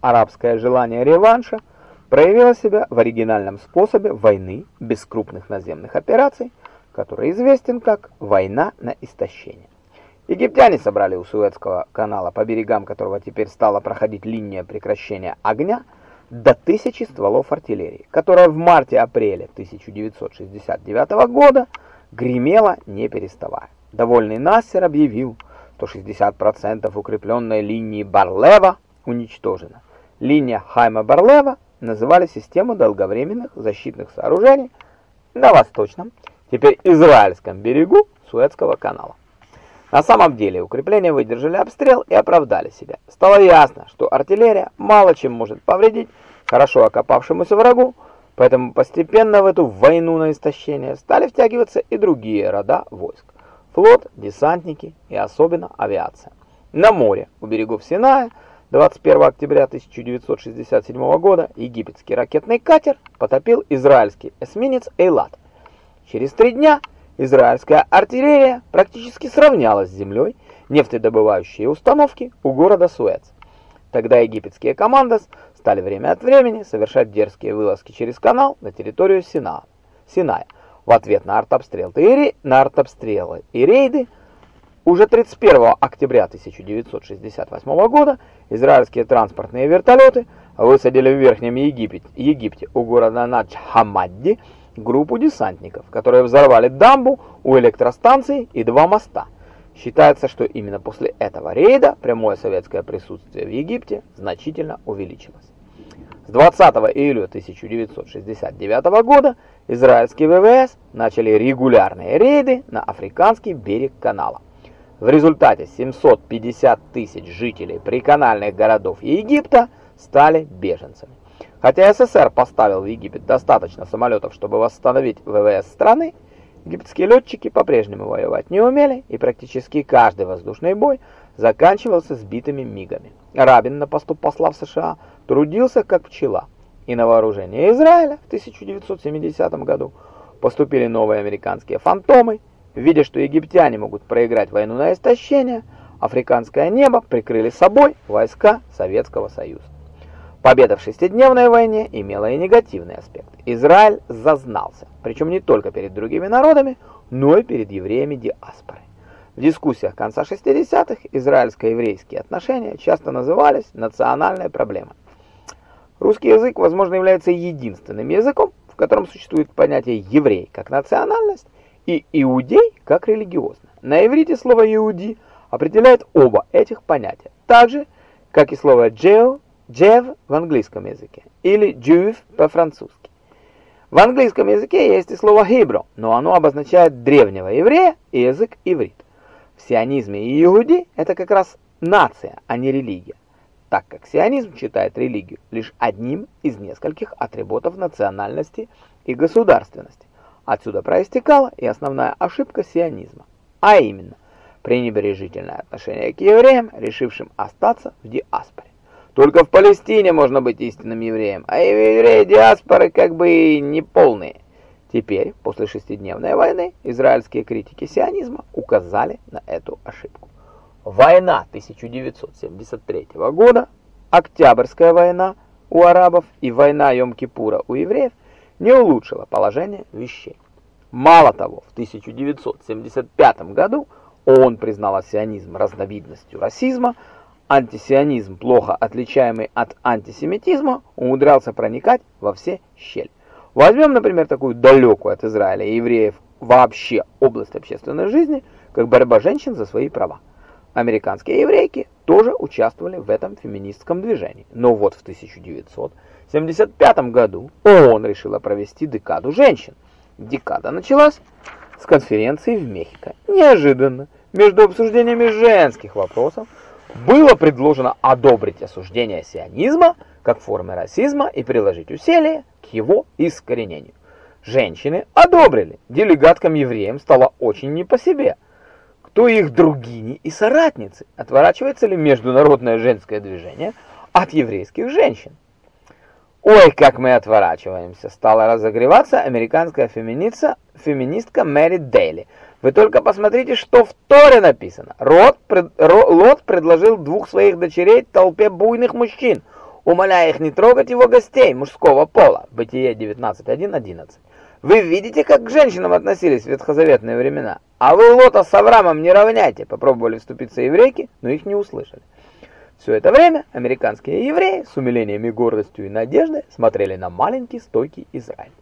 Арабское желание реванша проявило себя в оригинальном способе войны без крупных наземных операций, который известен как «война на истощение». Египтяне собрали у Суэцкого канала, по берегам которого теперь стала проходить линия прекращения огня, до тысячи стволов артиллерии, которая в марте-апреле 1969 года гремела не переставая. Довольный Нассер объявил, что 60% укрепленной линии Барлева уничтожено. Линия Хайма-Барлева называли систему долговременных защитных сооружений на восточном, теперь израильском берегу Суэцкого канала. На самом деле укрепления выдержали обстрел и оправдали себя. Стало ясно, что артиллерия мало чем может повредить хорошо окопавшемуся врагу, поэтому постепенно в эту войну на истощение стали втягиваться и другие рода войск. Флот, десантники и особенно авиация. На море у берегов Синая 21 октября 1967 года египетский ракетный катер потопил израильский эсминец «Эйлат». Через три дня израильская артиллерия практически сравнялась с землей нефтедобывающие установки у города Суэц. Тогда египетские команды стали время от времени совершать дерзкие вылазки через канал на территорию Сина, Синая. В ответ на артобстрелы и, на артобстрелы и рейды уже 31 октября 1968 года израильские транспортные вертолеты высадили в Верхнем Египте, Египте у города Надж-Хамадди группу десантников, которые взорвали дамбу у электростанции и два моста. Считается, что именно после этого рейда прямое советское присутствие в Египте значительно увеличилось. С 20 июля 1969 года израильские ВВС начали регулярные рейды на африканский берег канала. В результате 750 тысяч жителей приканальных городов Египта стали беженцами. Хотя СССР поставил в Египет достаточно самолетов, чтобы восстановить ВВС страны, египетские летчики по-прежнему воевать не умели, и практически каждый воздушный бой заканчивался сбитыми мигами. Рабин на посту посла в США трудился как пчела, и на вооружение Израиля в 1970 году поступили новые американские «Фантомы». Видя, что египтяне могут проиграть войну на истощение, африканское небо прикрыли собой войска Советского Союза. Победа в шестидневной войне имела и негативный аспект. Израиль зазнался, причем не только перед другими народами, но и перед евреями диаспоры. В дискуссиях конца 60-х израильско-еврейские отношения часто назывались национальной проблемой. Русский язык, возможно, является единственным языком, в котором существует понятие «еврей» как национальность и «иудей» как религиозно. На иврите слово «иуди» определяет оба этих понятия, так же, как и слово «джео» Jew в английском языке или Jew по-французски. В английском языке есть и слово Hebrew, но оно обозначает древнего еврея и язык иврит. В сионизме и иуди это как раз нация, а не религия, так как сионизм считает религию лишь одним из нескольких атрибутов национальности и государственности. Отсюда проистекала и основная ошибка сионизма, а именно пренебрежительное отношение к евреям, решившим остаться в диаспоре. Только в Палестине можно быть истинным евреем, а евреи диаспоры как бы не полные. Теперь, после шестидневной войны, израильские критики сионизма указали на эту ошибку. Война 1973 года, Октябрьская война у арабов и война Йом-Кипура у евреев не улучшила положение вещей. Мало того, в 1975 году ООН признала сионизм разновидностью расизма, Антисионизм, плохо отличаемый от антисемитизма, умудрялся проникать во все щели. Возьмем, например, такую далекую от Израиля и евреев вообще область общественной жизни, как борьба женщин за свои права. Американские еврейки тоже участвовали в этом феминистском движении. Но вот в 1975 году ООН решила провести декаду женщин. Декада началась с конференции в Мехико. Неожиданно, между обсуждениями женских вопросов, было предложено одобрить осуждение сионизма как формы расизма и приложить усилия к его искоренению. Женщины одобрили. Делегаткам-евреям стало очень не по себе. Кто их другини и соратницы? Отворачивается ли международное женское движение от еврейских женщин? Ой, как мы отворачиваемся, стала разогреваться американская феминистка, феминистка Мэри Дейли – вы только посмотрите, что в Торе написано. Род, пред, Ро, Лот предложил двух своих дочерей толпе буйных мужчин. умоляя их не трогать его гостей мужского пола. Бытие 19.1.11. Вы видите, как к женщинам относились в ветхозаветные времена? А вы Лота с Авраамом не равняйте. Попробовали вступиться еврейки, но их не услышали. Все это время американские евреи с умилением и гордостью и надеждой смотрели на маленький стойкий Израиль.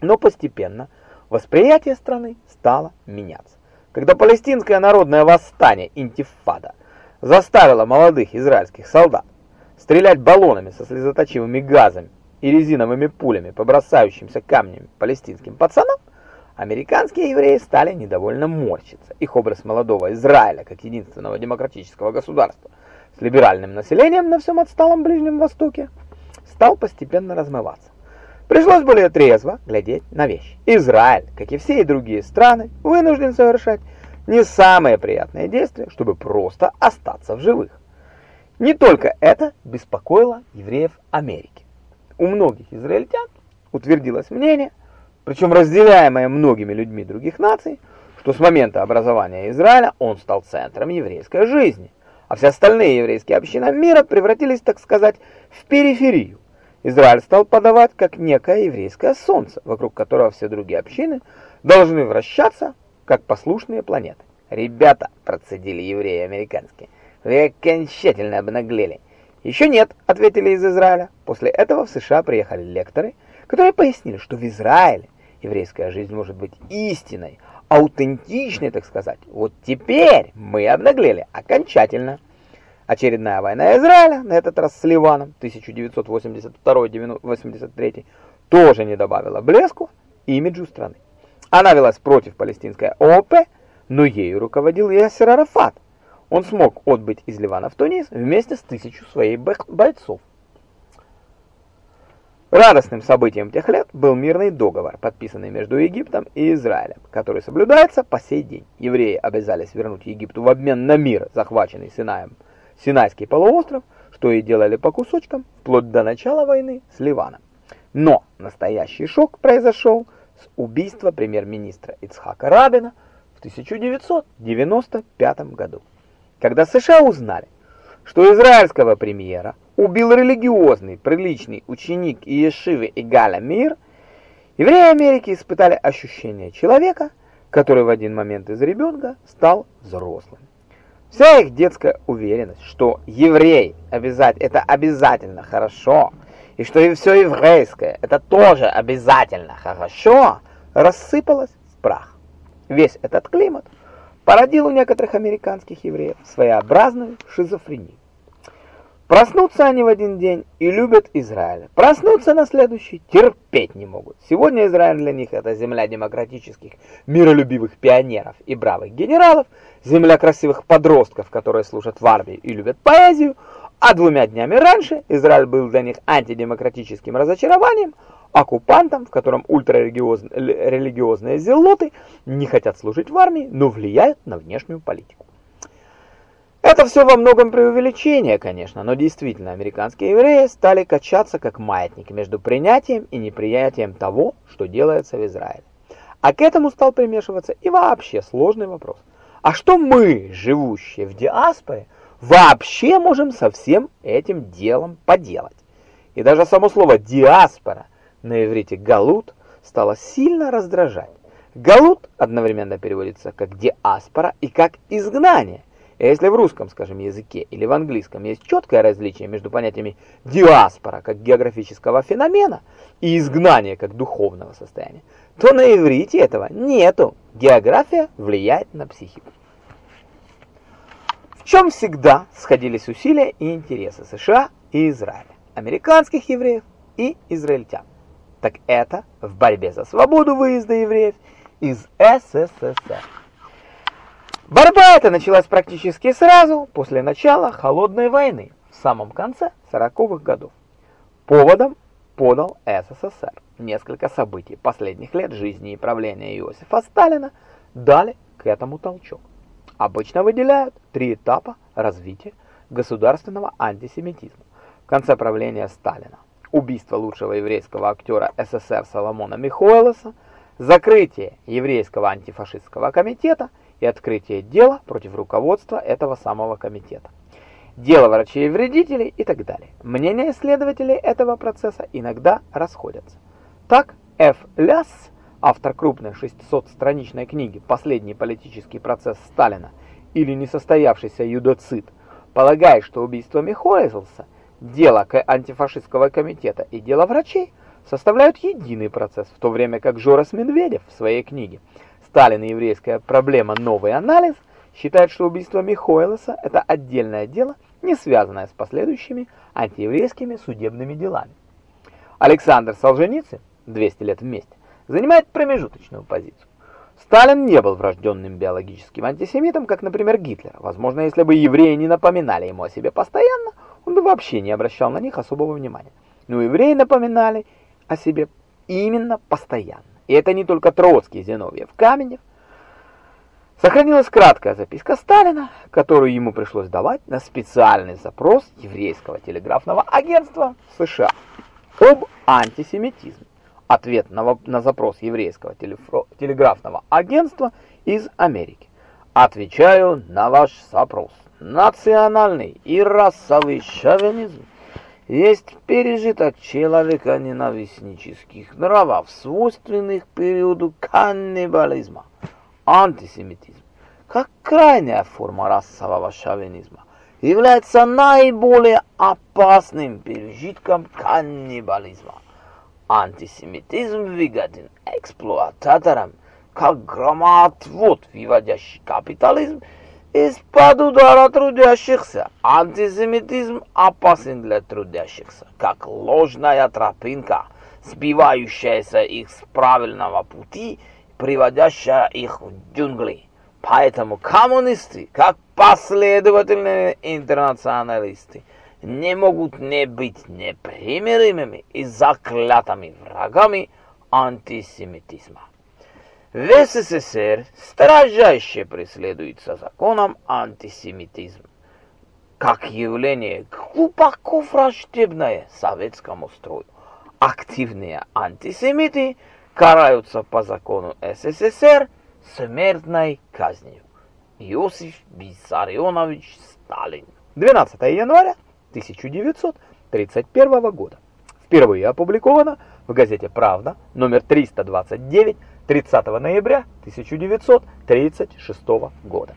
Но постепенно восприятие страны стало меняться. Когда палестинское народное восстание интифада заставило молодых израильских солдат стрелять баллонами со слезоточивыми газами и резиновыми пулями по бросающимся камнями палестинским пацанам, американские евреи стали недовольно морщиться. Их образ молодого Израиля как единственного демократического государства с либеральным населением на всем отсталом Ближнем Востоке стал постепенно размываться. Пришлось более трезво глядеть на вещи. Израиль, как и все другие страны, вынужден совершать не самые приятные действия, чтобы просто остаться в живых. Не только это беспокоило евреев Америки. У многих израильтян утвердилось мнение, причем разделяемое многими людьми других наций, что с момента образования Израиля он стал центром еврейской жизни, а все остальные еврейские общины мира превратились, так сказать, в периферию. Израиль стал подавать как некое еврейское солнце, вокруг которого все другие общины должны вращаться, как послушные планеты. «Ребята», — процедили евреи американские, — «вы окончательно обнаглели». «Еще нет», — ответили из Израиля. После этого в США приехали лекторы, которые пояснили, что в Израиле еврейская жизнь может быть истинной, аутентичной, так сказать. Вот теперь мы обнаглели окончательно. Очередная война Израиля, на этот раз с Ливаном, 1982-83, тоже не добавила блеску имиджу страны. Она велась против палестинской ООП, но ею руководил Ясер Арафат. Он смог отбыть из Ливана в Тунис вместе с тысячу своих бойцов. Радостным событием тех лет был мирный договор, подписанный между Египтом и Израилем, который соблюдается по сей день. Евреи обязались вернуть Египту в обмен на мир, захваченный Синаем, Синайский полуостров, что и делали по кусочкам, вплоть до начала войны с Ливаном. Но настоящий шок произошел с убийства премьер-министра Ицхака Рабина в 1995 году, когда США узнали, что израильского премьера убил религиозный, приличный ученик Иешивы Игаля Мир, евреи Америки испытали ощущение человека, который в один момент из ребенка стал взрослым. Вся их детская уверенность, что еврей обязать это обязательно хорошо, и что и все еврейское это тоже обязательно хорошо, рассыпалась в прах. Весь этот климат породил у некоторых американских евреев своеобразную шизофрению. Проснутся они в один день и любят Израиль. Проснутся на следующий терпеть не могут. Сегодня Израиль для них это земля демократических, миролюбивых пионеров и бравых генералов, земля красивых подростков, которые служат в армии и любят поэзию, а двумя днями раньше Израиль был для них антидемократическим разочарованием, оккупантом, в котором ультрарелигиозные зелоты не хотят служить в армии, но влияют на внешнюю политику. Это все во многом преувеличение, конечно, но действительно американские евреи стали качаться как маятник между принятием и неприятием того, что делается в Израиле. А к этому стал примешиваться и вообще сложный вопрос. А что мы, живущие в диаспоре, вообще можем со всем этим делом поделать? И даже само слово «диаспора» на иврите «галут» стало сильно раздражать. «Галут» одновременно переводится как «диаспора» и как «изгнание». А если в русском, скажем, языке или в английском есть четкое различие между понятиями диаспора как географического феномена и изгнание как духовного состояния, то на иврите этого нету. География влияет на психику. В чем всегда сходились усилия и интересы США и Израиля, американских евреев и израильтян? Так это в борьбе за свободу выезда евреев из СССР. Борьба эта началась практически сразу после начала Холодной войны в самом конце 40-х годов. Поводом подал СССР. Несколько событий последних лет жизни и правления Иосифа Сталина дали к этому толчок. Обычно выделяют три этапа развития государственного антисемитизма. В конце правления Сталина убийство лучшего еврейского актера СССР Соломона Михоэлоса, закрытие еврейского антифашистского комитета и открытие дела против руководства этого самого комитета. дело врачей-вредителей и так далее. Мнения исследователей этого процесса иногда расходятся. Так, Ф. Ляс, автор крупной 600-страничной книги «Последний политический процесс Сталина» или «Несостоявшийся юдоцид», полагает, что убийство Михоэлса, дело антифашистского комитета и дело врачей составляют единый процесс, в то время как Жорас Медведев в своей книге «Сталин и еврейская проблема. Новый анализ» считает, что убийство Михоэлса – это отдельное дело, не связанное с последующими антиеврейскими судебными делами. Александр Солженицын, 200 лет вместе, занимает промежуточную позицию. Сталин не был врожденным биологическим антисемитом, как, например, Гитлер. Возможно, если бы евреи не напоминали ему о себе постоянно, он бы вообще не обращал на них особого внимания. Но евреи напоминали о себе именно постоянно. И это не только Троцкий, Зиновьев, Каменев. Сохранилась краткая записка Сталина, которую ему пришлось давать на специальный запрос еврейского телеграфного агентства США об антисемитизме. Ответ на, на запрос еврейского телеграфного агентства из Америки. Отвечаю на ваш запрос. Национальный и расовый шовинизм есть пережиток человека ненавистнических нравов, свойственных периоду каннибализма, антисемитизм, как крайняя форма расового шовинизма, является наиболее опасным пережитком каннибализма. Антисемитизм выгоден эксплуататорам, как громоотвод, выводящий капитализм из-под удара трудящихся. Антисемитизм опасен для трудящихся, как ложная тропинка, сбивающаяся их с правильного пути, приводящая их в джунгли. Поэтому коммунисты, как последовательные интернационалисты, не могут не быть непримиримыми и заклятыми врагами антисемитизма. В СССР строжайше преследуется законом антисемитизм, как явление глубоко враждебное советскому строю. Активные антисемиты караются по закону СССР смертной казнью. Иосиф Виссарионович Сталин. 12 января 1931 года. Впервые опубликовано в газете «Правда» номер 329 30 ноября 1936 года.